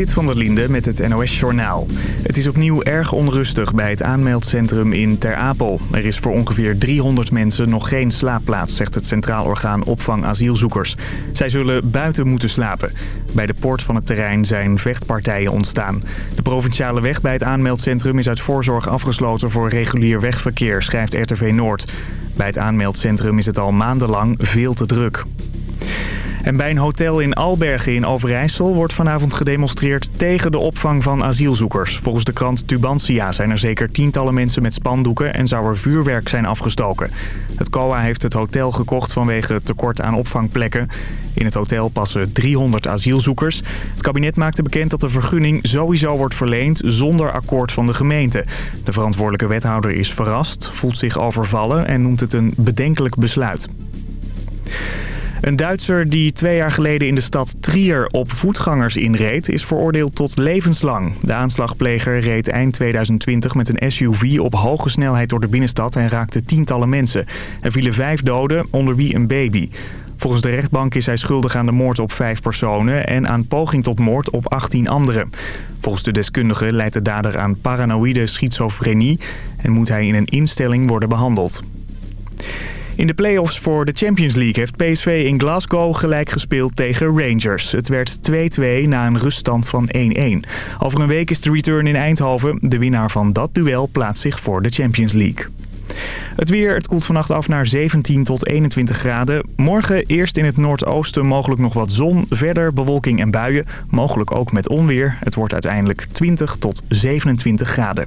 Sit van der Linde met het NOS-journaal. Het is opnieuw erg onrustig bij het aanmeldcentrum in Ter Apel. Er is voor ongeveer 300 mensen nog geen slaapplaats, zegt het Centraal Orgaan Opvang Asielzoekers. Zij zullen buiten moeten slapen. Bij de poort van het terrein zijn vechtpartijen ontstaan. De provinciale weg bij het aanmeldcentrum is uit voorzorg afgesloten voor regulier wegverkeer, schrijft RTV Noord. Bij het aanmeldcentrum is het al maandenlang veel te druk. En bij een hotel in Albergen in Overijssel wordt vanavond gedemonstreerd tegen de opvang van asielzoekers. Volgens de krant Tubantia zijn er zeker tientallen mensen met spandoeken en zou er vuurwerk zijn afgestoken. Het COA heeft het hotel gekocht vanwege tekort aan opvangplekken. In het hotel passen 300 asielzoekers. Het kabinet maakte bekend dat de vergunning sowieso wordt verleend zonder akkoord van de gemeente. De verantwoordelijke wethouder is verrast, voelt zich overvallen en noemt het een bedenkelijk besluit. Een Duitser die twee jaar geleden in de stad Trier op voetgangers inreed... is veroordeeld tot levenslang. De aanslagpleger reed eind 2020 met een SUV op hoge snelheid door de binnenstad... en raakte tientallen mensen. Er vielen vijf doden, onder wie een baby. Volgens de rechtbank is hij schuldig aan de moord op vijf personen... en aan poging tot moord op 18 anderen. Volgens de deskundigen leidt de dader aan paranoïde schizofrenie... en moet hij in een instelling worden behandeld. In de play-offs voor de Champions League heeft PSV in Glasgow gelijk gespeeld tegen Rangers. Het werd 2-2 na een ruststand van 1-1. Over een week is de return in Eindhoven. De winnaar van dat duel plaatst zich voor de Champions League. Het weer, het koelt vannacht af naar 17 tot 21 graden. Morgen eerst in het noordoosten mogelijk nog wat zon. Verder bewolking en buien, mogelijk ook met onweer. Het wordt uiteindelijk 20 tot 27 graden.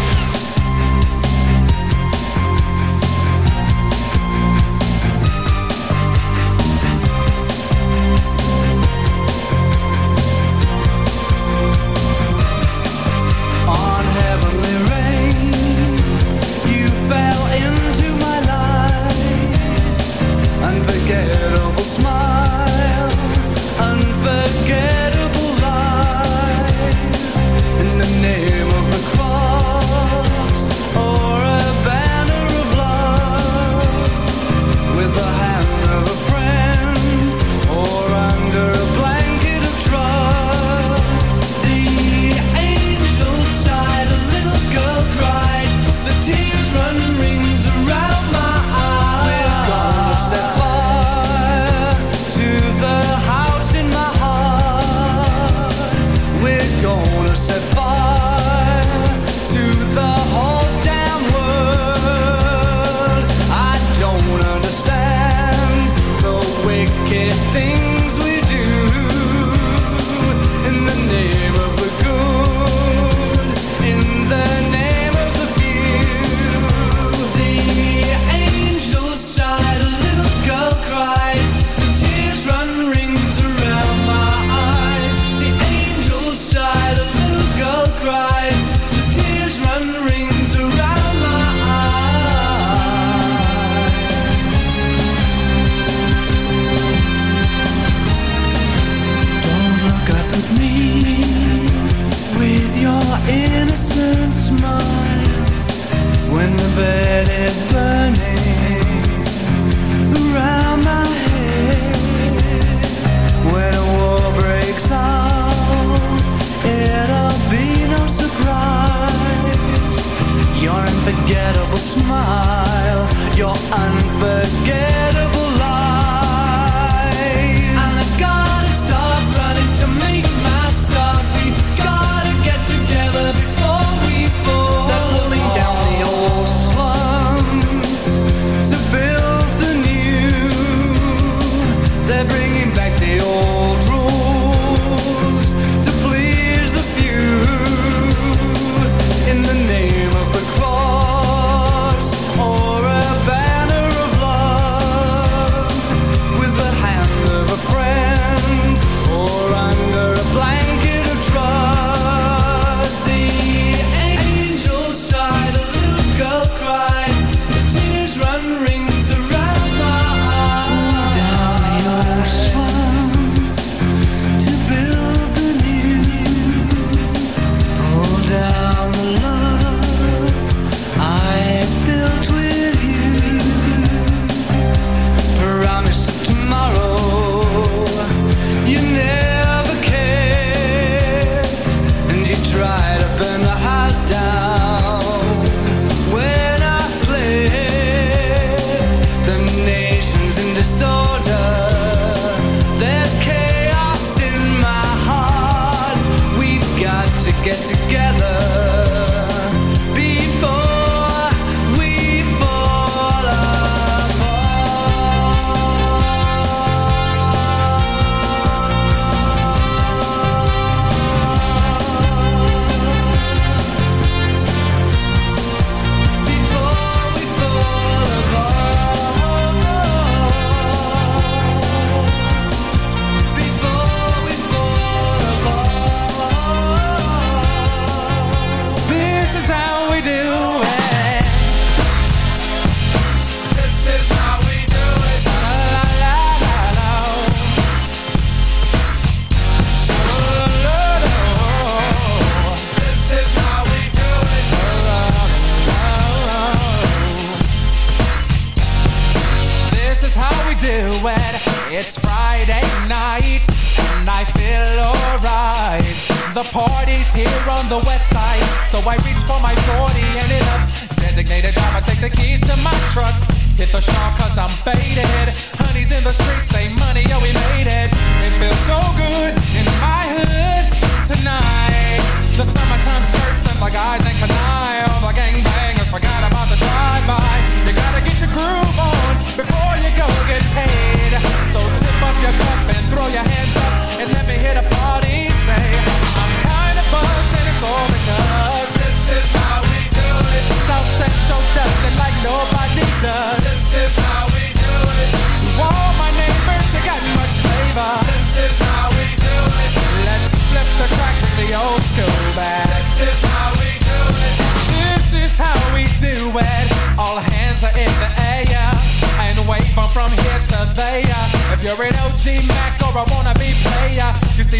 you're unforgettable.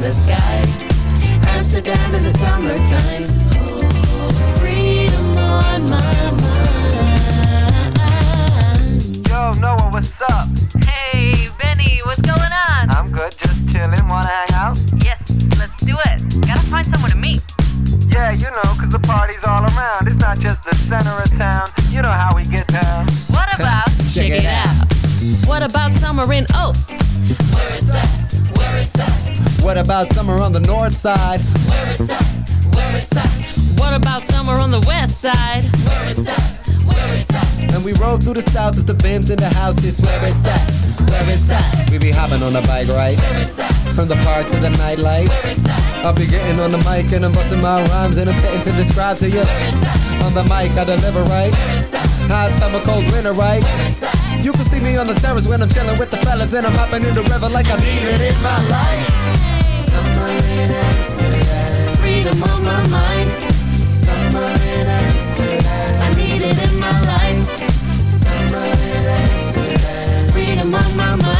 the sky Amsterdam in the summertime oh, Freedom on my mind Yo, Noah, what's up? Hey, Benny, what's going on? I'm good, just chilling, wanna hang out? Yes, let's do it Gotta find someone to meet yeah, you know, cause the party's all around. It's not just the center of town. You know how we get down. What about, check, check it out. What about summer in Oost? Where it's at, where it's at. What about summer on the north side? where it's at, where it's at, What about summer on the west side? where it's at, where it's at, And we roll through the south with the bims in the house. This where it's at, where it's at. We be hopping on the bike, right? From the park to the nightlife. I'll be getting on the mic and I'm busting my rhymes and I'm fitting to describe to you. On the mic, I deliver right. Hot summer, cold winter, right? You can see me on the terrace when I'm chilling with the fellas and I'm hopping in the river like I need it in my life. Summer in Amsterdam, freedom on my mind. Summer in Amsterdam, I need it in my life. Summer in Amsterdam, freedom on my mind.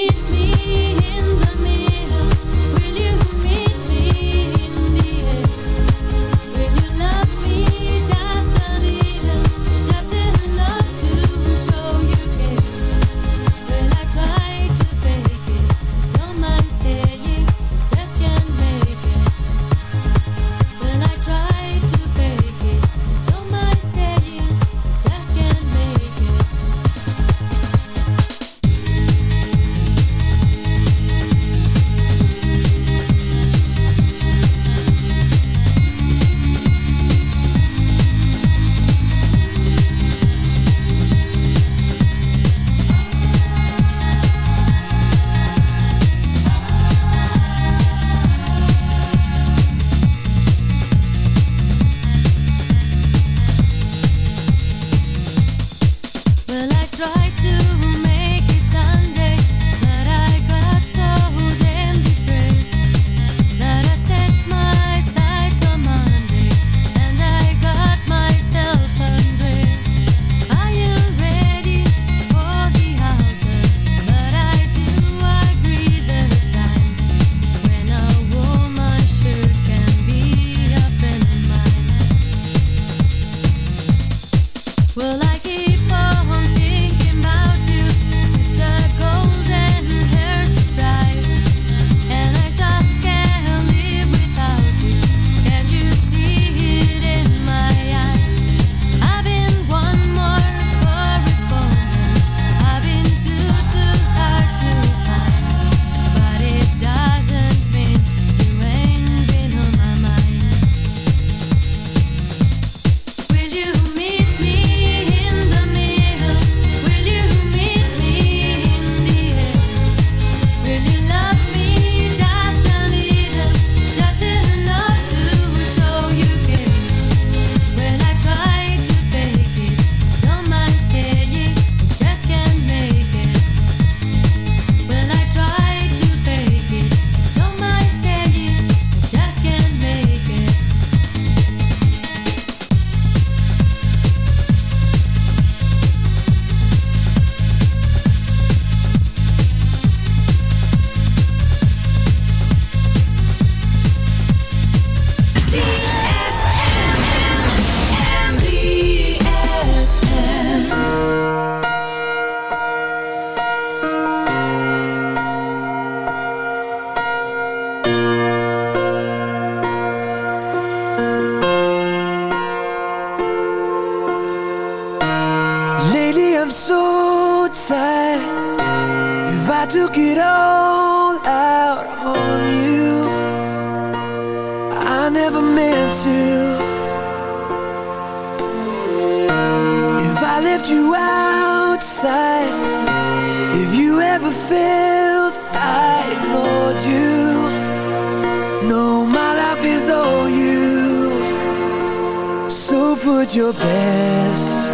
your best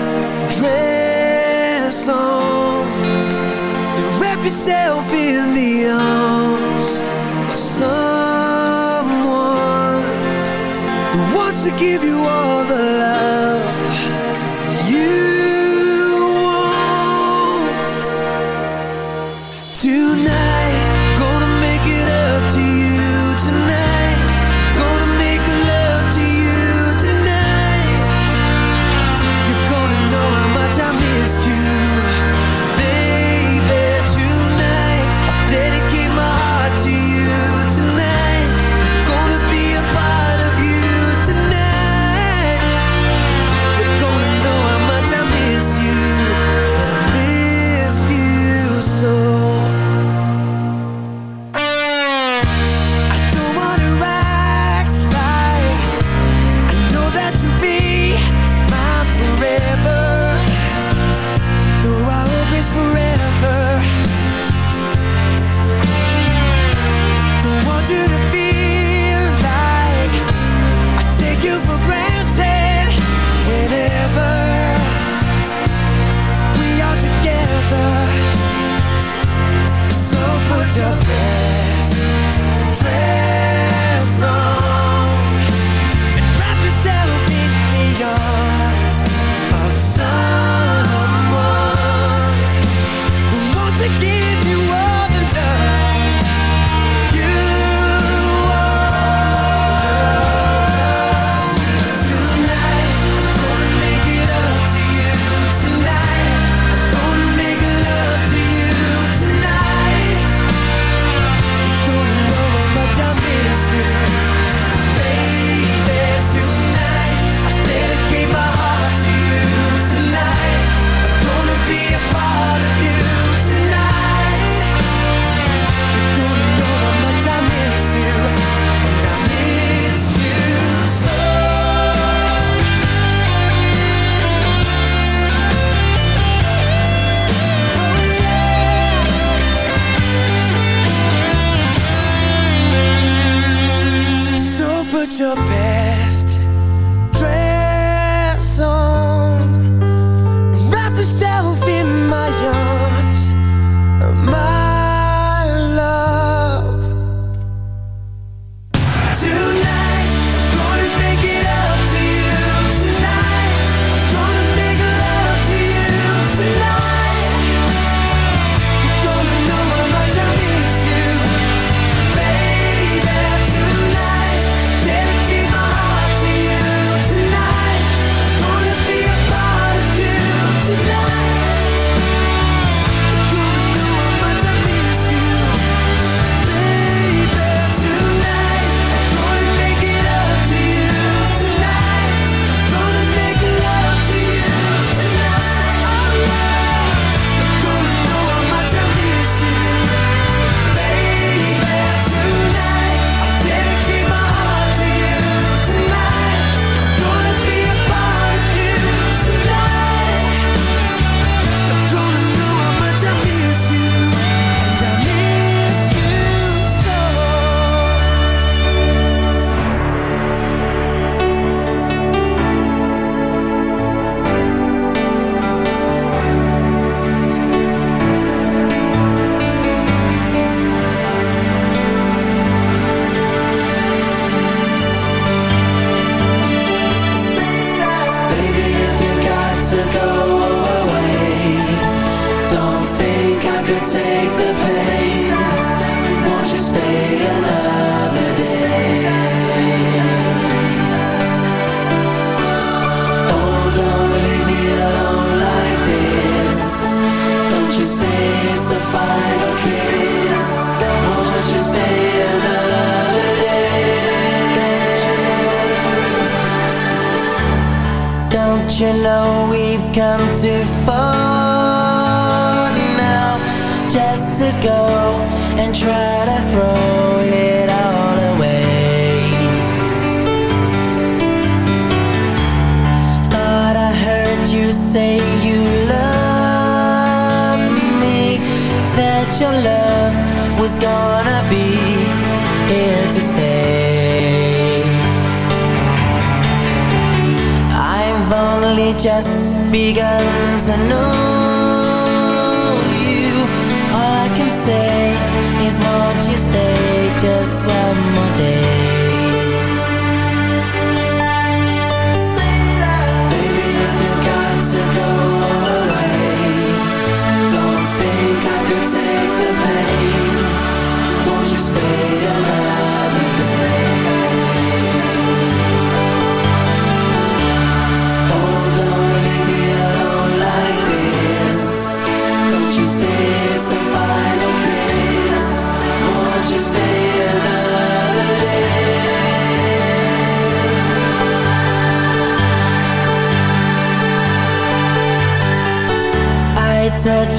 dress on. And wrap yourself in the arms of someone who wants to give you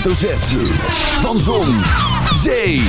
Z. Van Zon, Zee,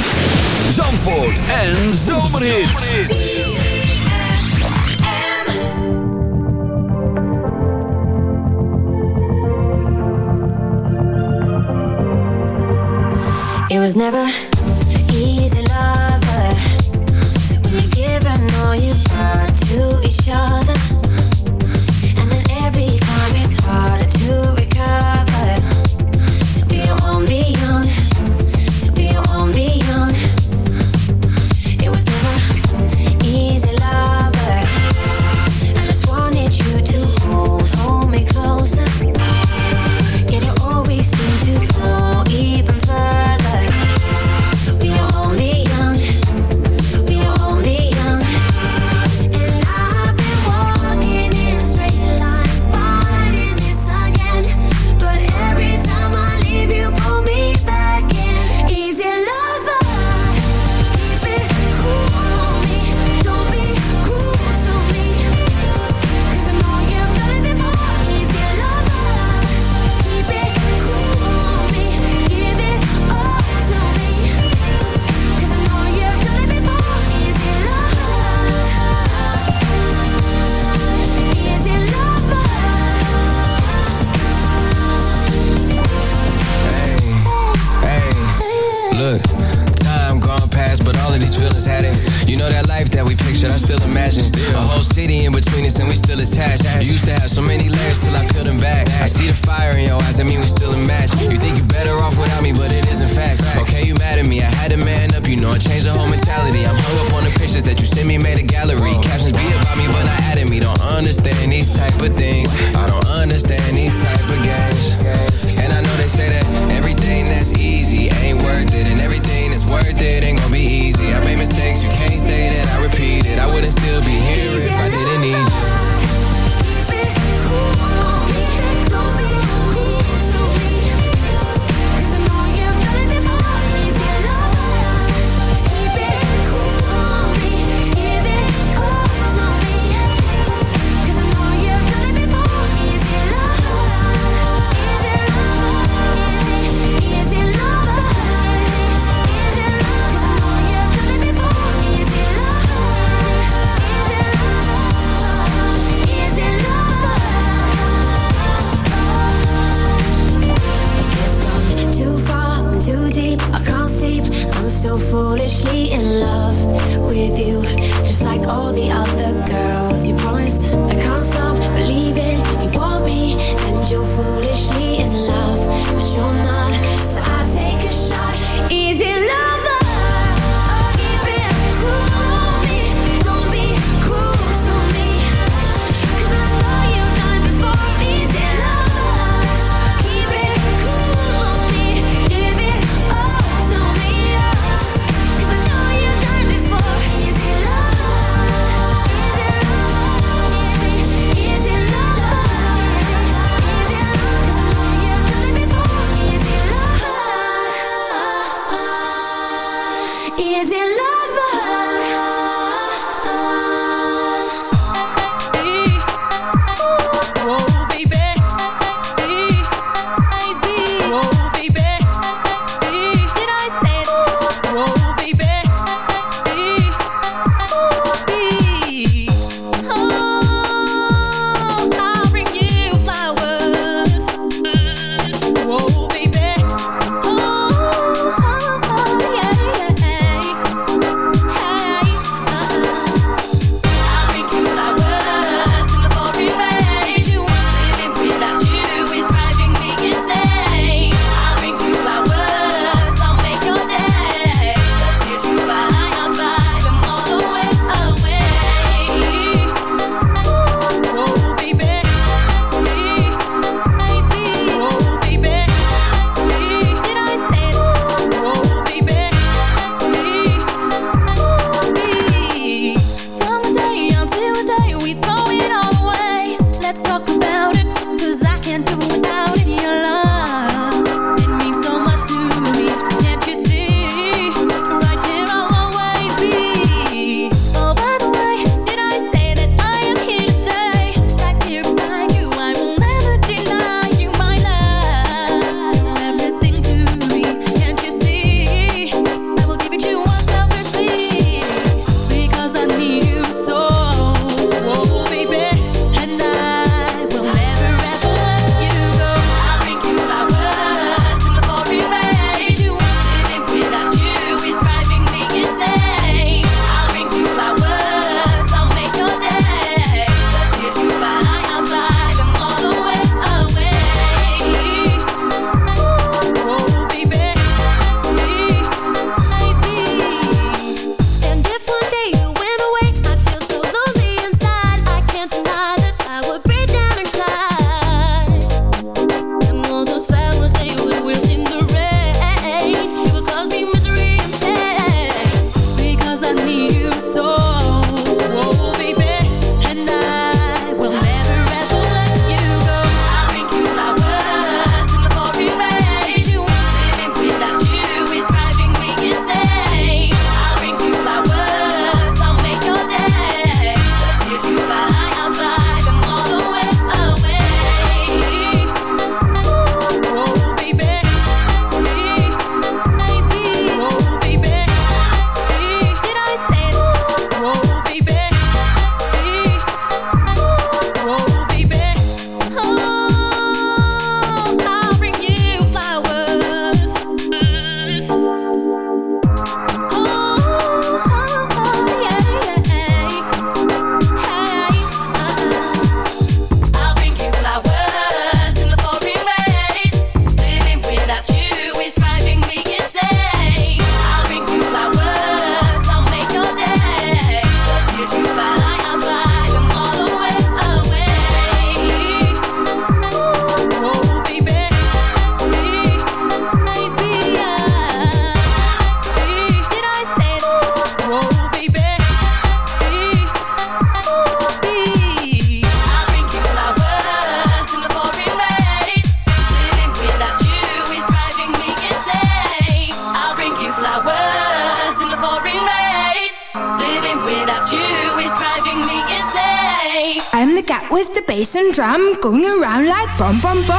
Bum bum bum.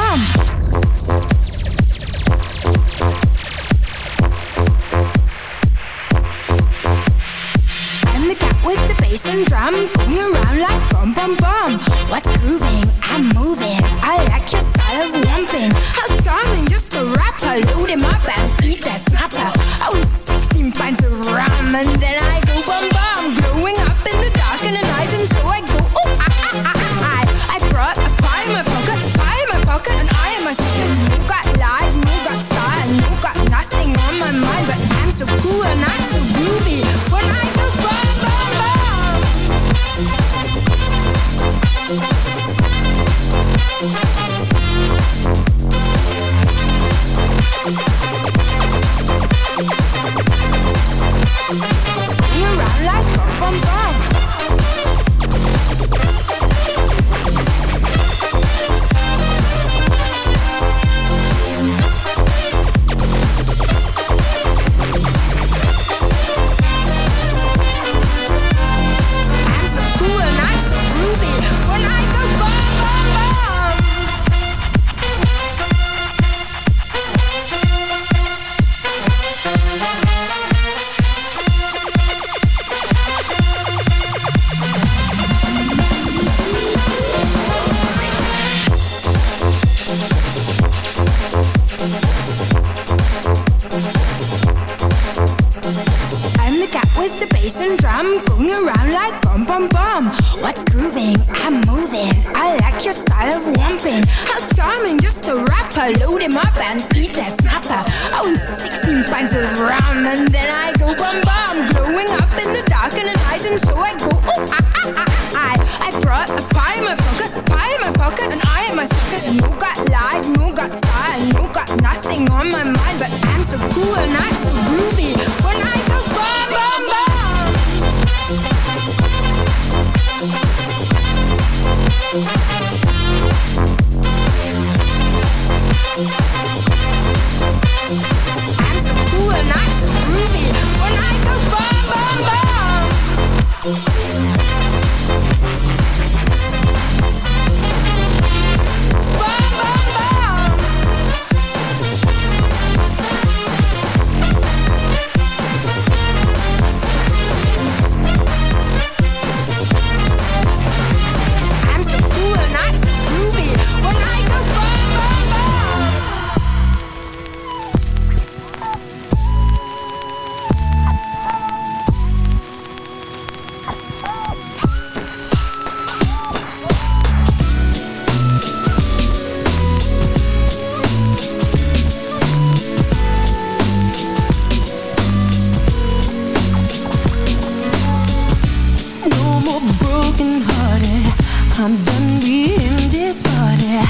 No more broken hearted. I'm done being discarded.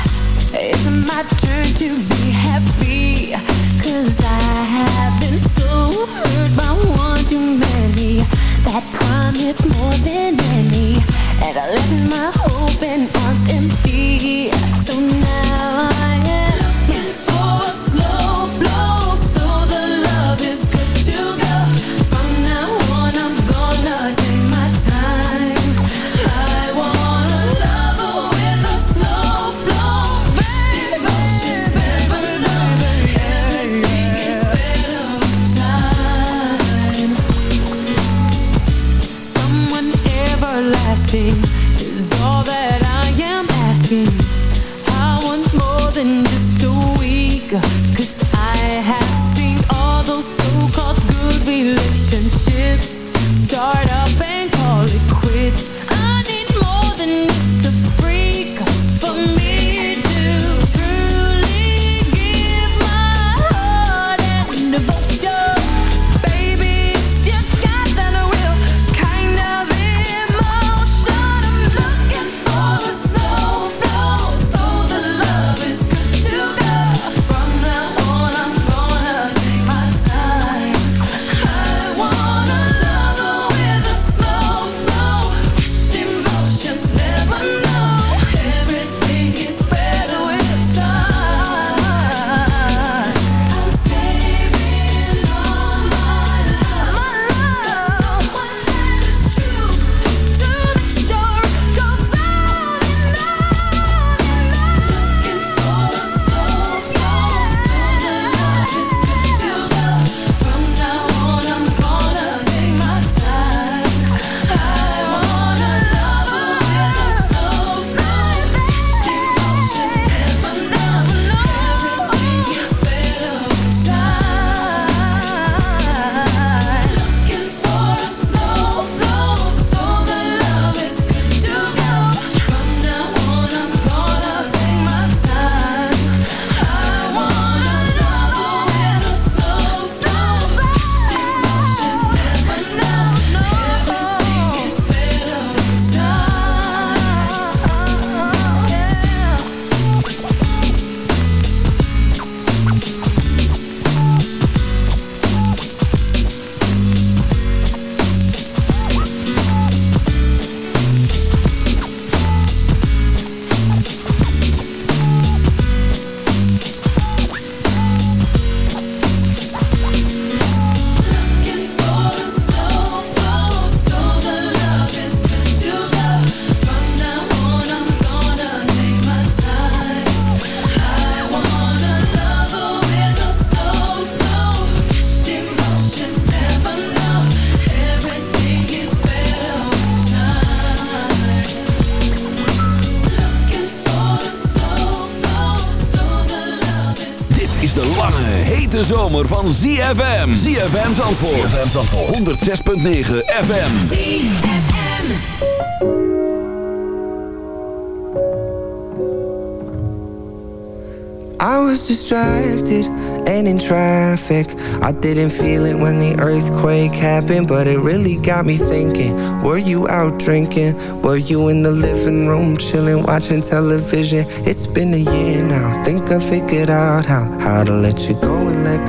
It's my turn to be happy. Cause I have been so hurt by one too many. That promised more than any. And I left my hope and arms empty. Van ZFM. ZFM Zandvoort. ZFM Zandvoort. 106.9 FM. I was distracted and in traffic. I didn't feel it when the earthquake happened, but it really got me thinking. Were you out drinking? Were you in the living room chilling, watching television? It's been a year now. Think I figured out how how to let you go and let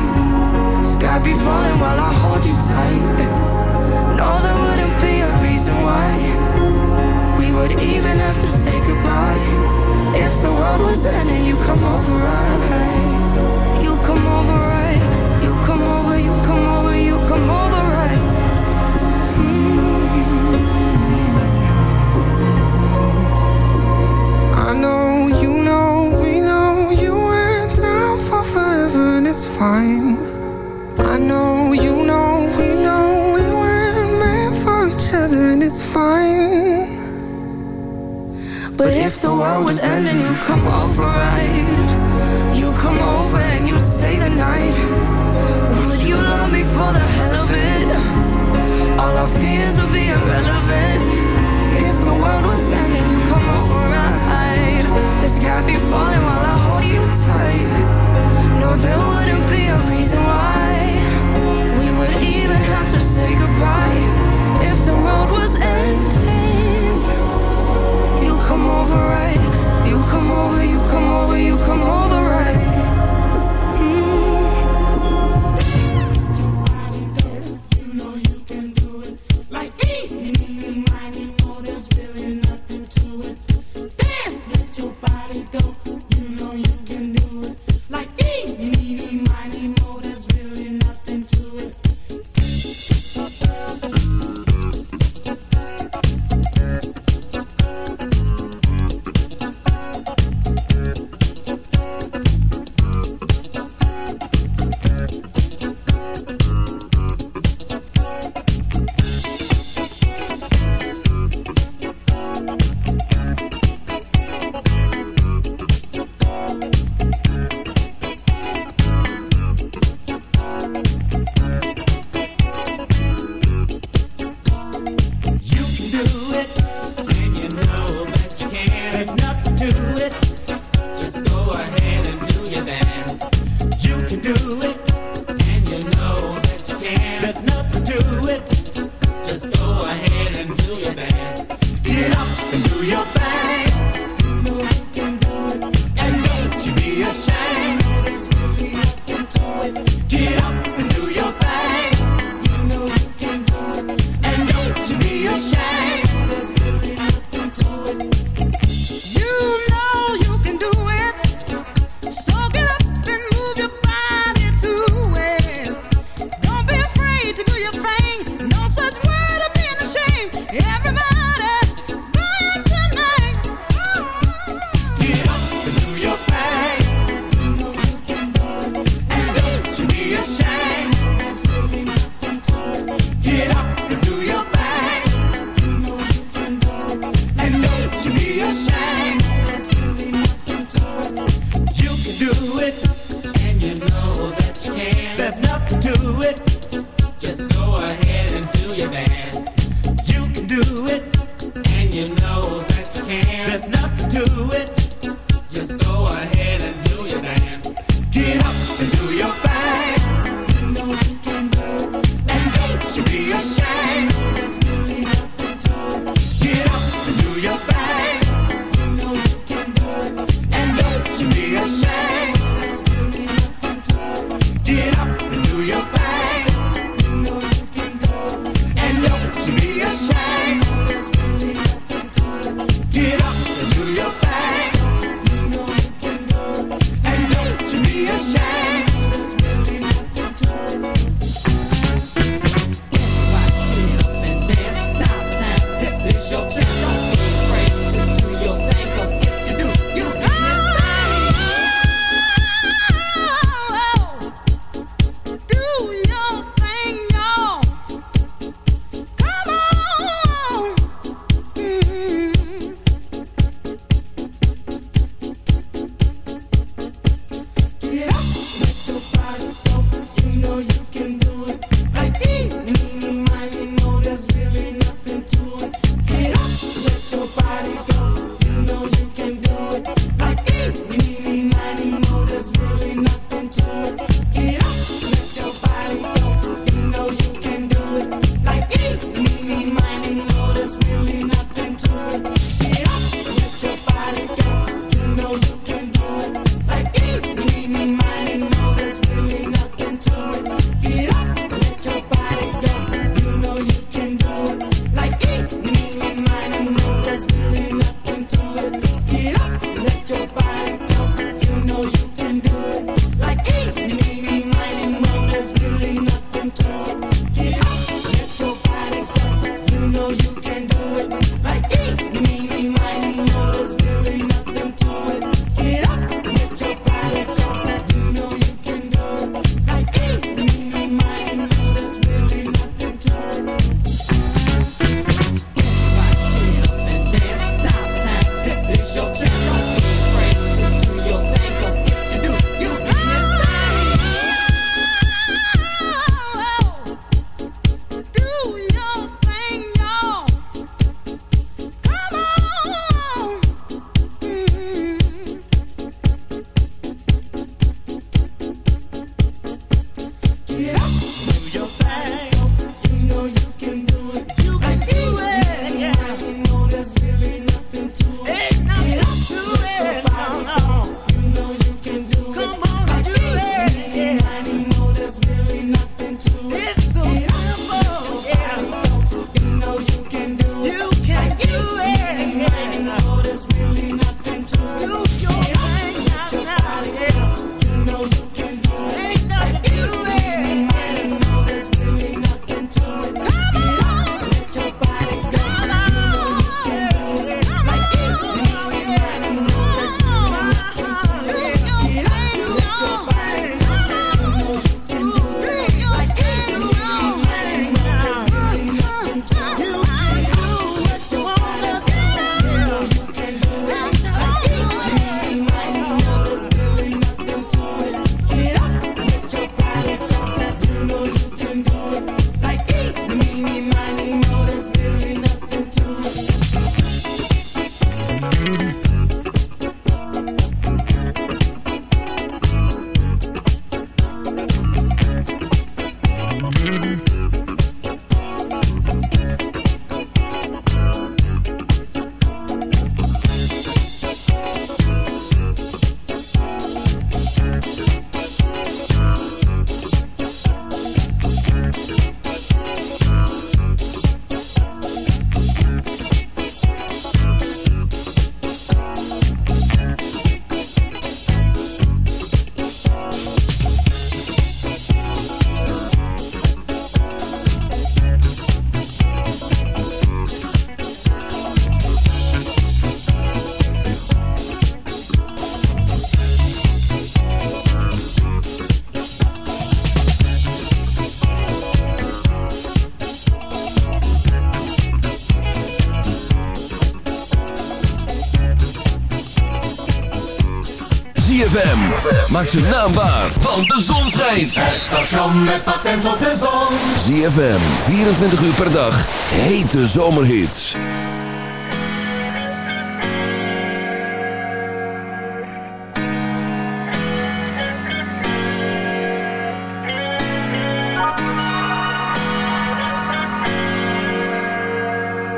Maak zijn naam waar, want de zon schijnt. Het station met patent op de zon. ZFM, 24 uur per dag. Hete zomerhits.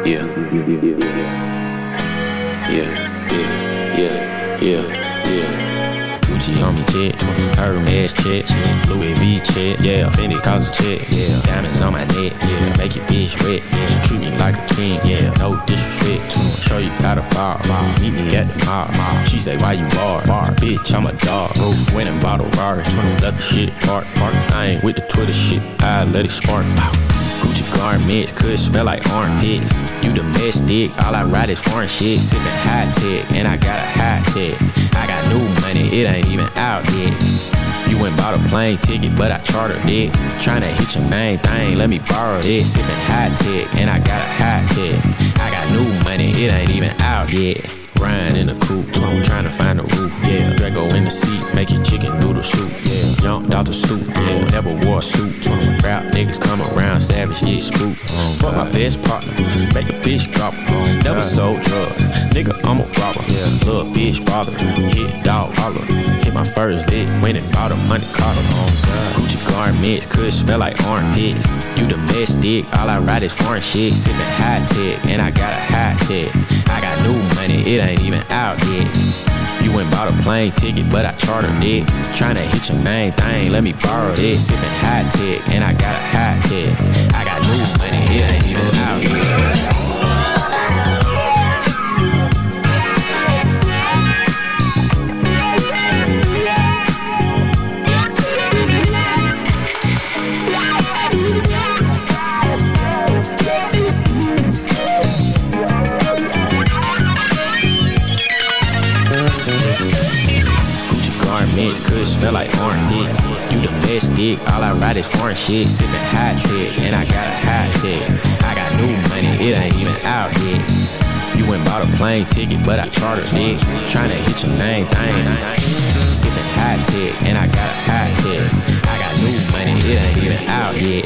Yeah. Yeah, Hermes check, Louis V check, yeah, Fendi cause a check, yeah, diamonds on my neck, yeah, make your bitch wet, yeah, treat me like a king, yeah, no disrespect, show you how to bar, bar, meet me at the mall, mall. she say why you bar, bar, bitch, I'm a dog, bro, went and bought a Rari, let the shit park, park, I ain't with the Twitter shit, I let it spark, pow. Gucci garments could smell like armpits. You domestic, all I ride is foreign shit. Sipping high tech, and I got a high tech. I got new money, it ain't even out yet. You went bought a plane ticket, but I chartered it. Tryna hit your main thing, let me borrow this. Sipping high tech, and I got a high tech. I got new money, it ain't even out yet. Grind in the coupe, trying to find a roof, yeah. Drago in the seat, making chicken noodle soup, yeah. Jumped out the stoop, yeah. Never wore a suit. Rap niggas come around, savage, yeah, spook. Fuck my best partner, make a bitch gobble. Never sold drugs, nigga, I'm a robber. Yeah. Little bitch bother, hit dog holler. My first lick, went and bought a money collar. Gucci garments could smell like armpits. You domestic, all I ride is foreign shit. Sipping high tech, and I got a high tech. I got new money, it ain't even out yet. You went bought a plane ticket, but I chartered it. Tryna hit your main thing, let me borrow this. Sipping high tech, and I got a high tech. I got new money, it ain't even out yet. Domestic, all I ride is foreign shit. Sipping hot tech, and I got a hot tech. I got new money, it ain't even out yet. You went bought a plane ticket, but I chartered it. Tryna hit your name thing. Sipping hot tech, and I got a hot tech. I got new money, it ain't even out yet.